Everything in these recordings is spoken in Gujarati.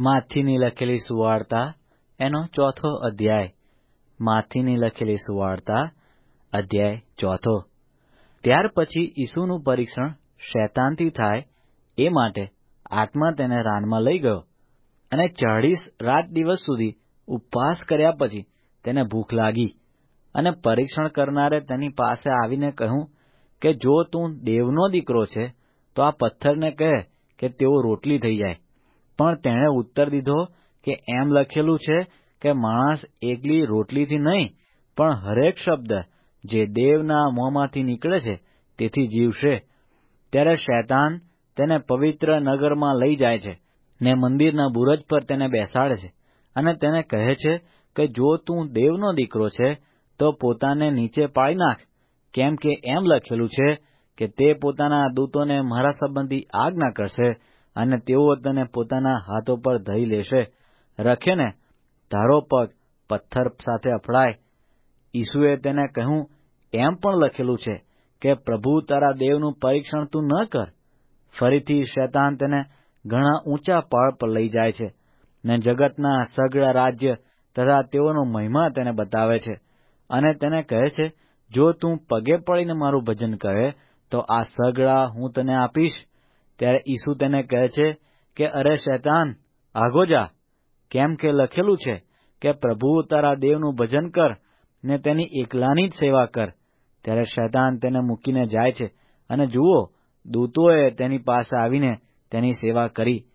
માથીની લખેલી સુવાર્તા, એનો ચોથો અધ્યાય. માથીની લખેલી સુવાર્તા, અધ્યાય ચોથો. ત્યાર પછી ઈસુનું પરીક્ષણ શૈતાનથી થાય એ માટે આત્મા તેને રાનમાં લઈ ગયો અને ચાળીસ રાત દિવસ સુધી ઉપવાસ કર્યા પછી તેને ભૂખ લાગી અને પરીક્ષણ કરનારે તેની પાસે આવીને કહ્યું કે જો તું દેવનો દીકરો છે, તો આ પથ્થરને કહે કે તેઓ રોટલી થઈ જાય. પણ તેણે ઉત્તર દીધો કે એમ લખેલું છે કે માણસ એકલી રોટલીથી નહીં, પણ હરેક શબ્દ જે દેવના મોંમાંથી નીકળે છે, તેથી જીવશે. ત્યારે શૈતાન તેને પવિત્ર નગરમાં લઈ જાય છે ને મંદિરના બુરજ પર તેને બેસાડે છે અને તેને કહે છે કે જો તું દેવનો દીકરો છે, તો પોતાને નીચે પાડી નાખ, કેમ કે એમ લખેલું છે કે તે પોતાના દૂતોને મારા સંબંધી આજ્ઞા કરશે અને તેઓ તને પોતાના હાથો પર ધઈ લેશે. રખે ને તારો પગ પથ્થર સાથે અફડાય ઈસુએ તેને કહ્યું, એમ પણ લખેલું છે કે પ્રભુ તારા દેવનું પરીક્ષણ તું ન કર. ફરીથી શૈતાન તેને ઘણા ઊંચા પહાડ પર લઈ જાય છે ને જગતના સગળા રાજ્ય તથા તેઓનો મહિમા તેને બતાવે છે. અને તેને કહે છે, જો તું પગે પડીને મારું ભજન કરે, તો આ સગળા હું તને આપીશ. ત્યારે ઈસુ તેને કહે છે કે, અરે શૈતાન આગો જા. કેમ કે લખેલું છે કે, પ્રભુ, તારા દેવનું ભજન કર ને તેની એકલાની જ સેવા કર. ત્યારે શૈતાન તેને મૂકીને જાય છે અને જુઓ, દૂતોએ તેની પાસે આવીને તેની સેવા કરી.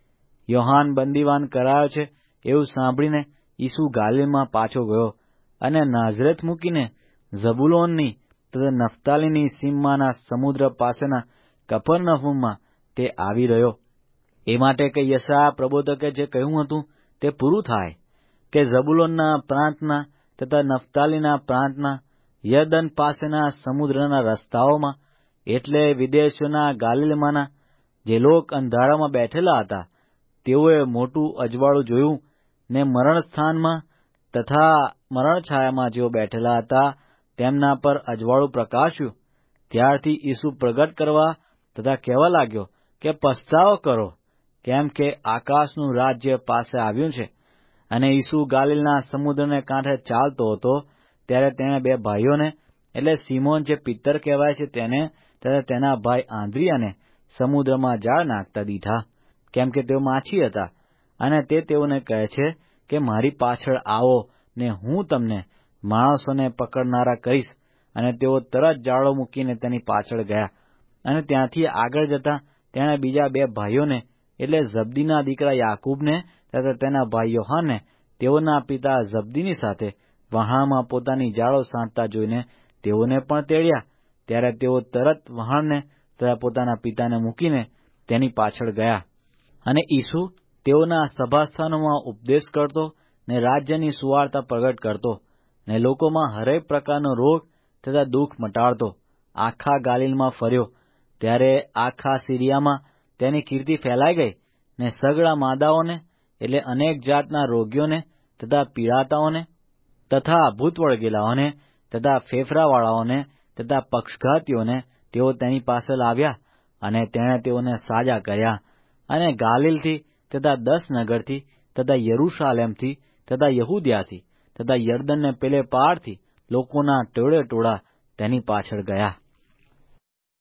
યોહાન બંદીવાન કરાયો છે એવું સાંભળીને ઈસુ ગાલિલમાં પાછો ગયો અને નાઝરેથ મૂકીને ઝબુલોનની તથા નફતાલીની સીમમાંના સમુદ્ર પાસેના કફરનહૂમમાં તે આવી રહ્યો. એ માટે કે યશા પ્રબોધકે જે કહ્યું હતું તે પૂરું થાય કે ઝબુલોનના પ્રાંતના તથા નફતાલીના પ્રાંતના યર્દન પાસેના સમુદ્રના રસ્તાઓમાં એટલે વિદેશોના ગાલિલમાંના જે લોક અંધારામાં બેઠેલા હતા, તેઓએ મોટું અજવાળું જોયું ને મરણ સ્થાનમાં તથા મરણછાયામાં જેઓ બેઠેલા હતા તેમના પર અજવાળું પ્રકાશ્યું. ત્યારથી ઈસુ પ્રગટ કરવા તથા કહેવા લાગ્યો કે પસ્તાવો કરો, કેમ કે આકાશનું રાજ્ય પાસે આવ્યું છે. અને ઈસુ ગાલિલના સમુદ્રને કાંઠે ચાલતો હતો, ત્યારે તેણે બે ભાઈઓને, એટલે સિમોન જે પિત્તર કહેવાય છે તેને તથા તેના ભાઈ આંદ્રિયાને સમુદ્રમાં જાળ નાખતા દીધા, કેમ કે તેઓ માછી હતા. અને તે તેઓને કહે છે કે, મારી પાછળ આવો ને હું તમને માણસોને પકડનારા કહીશ. અને તેઓ તરત જાળો મૂકીને તેની પાછળ ગયા. અને ત્યાંથી આગળ જતા તેણે બીજા બે ભાઈઓને, એટલે ઝબદીના દીકરા યાકૂબને, તથા તેના ભાઈ યોહાનને, તેઓના પિતા ઝબદીની સાથે વહાણમાં પોતાની જાળો સાંધતા જોઈને તેઓને પણ તેડ્યા. ત્યારે તેઓ તરત વહાણને તથા પોતાના પિતાને મૂકીને તેની પાછળ ગયા. અને ઈસુ તેઓના સભાસ્થાનોમાં ઉપદેશ કરતો ને રાજ્યની સુવાર્તા પ્રગટ કરતો ને લોકોમાં હરેક પ્રકારનો રોગ તથા દુઃખ મટાડતો આખા ગાલિલમાં ફર્યો. ત્યારે આખા સિરિયામાં તેની કીર્તિ ફેલાઈ ગઈ ને સગળા માદાઓને, એટલે અનેક જાતના રોગીઓને તથા પીડાતાઓને તથા ભૂત વળગેલાઓને તથા ફેફરાવાળાઓને તથા પક્ષઘાતીઓને તેઓ તેની પાસે લાવ્યા અને તેણે તેઓને સાજા કર્યા અને ગાલિલથી તથા દસ નગરથી તથા યરૂશાલેમથી તથા યહુદિયાથી તથા યર્દનને પેલે પારથી લોકોના ટોળે ટોળા તેની પાછળ ગયા.